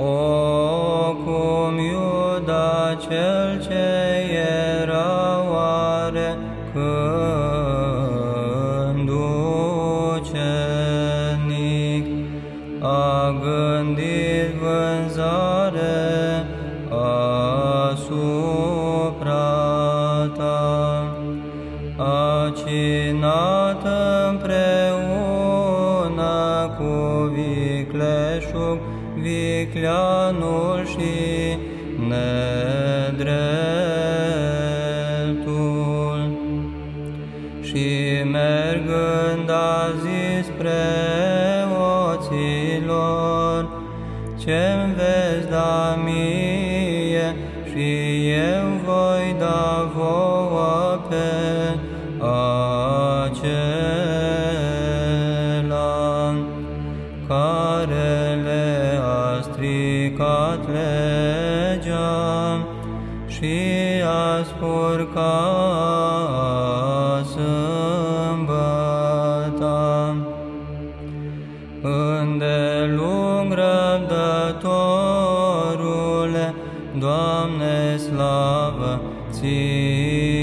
O, cum Iuda cel ce era oare când ucenic. A gândit vânzare asupra ta, a cinat vicleșug, vicleanul și nedreptul. Și mergând a zis preoților, ce-mi veți da mie și eu voi da vouă pe acela stricat legea și a spurcat sâmbăta. Îndelung răbdătorule, Doamne, slavă ție!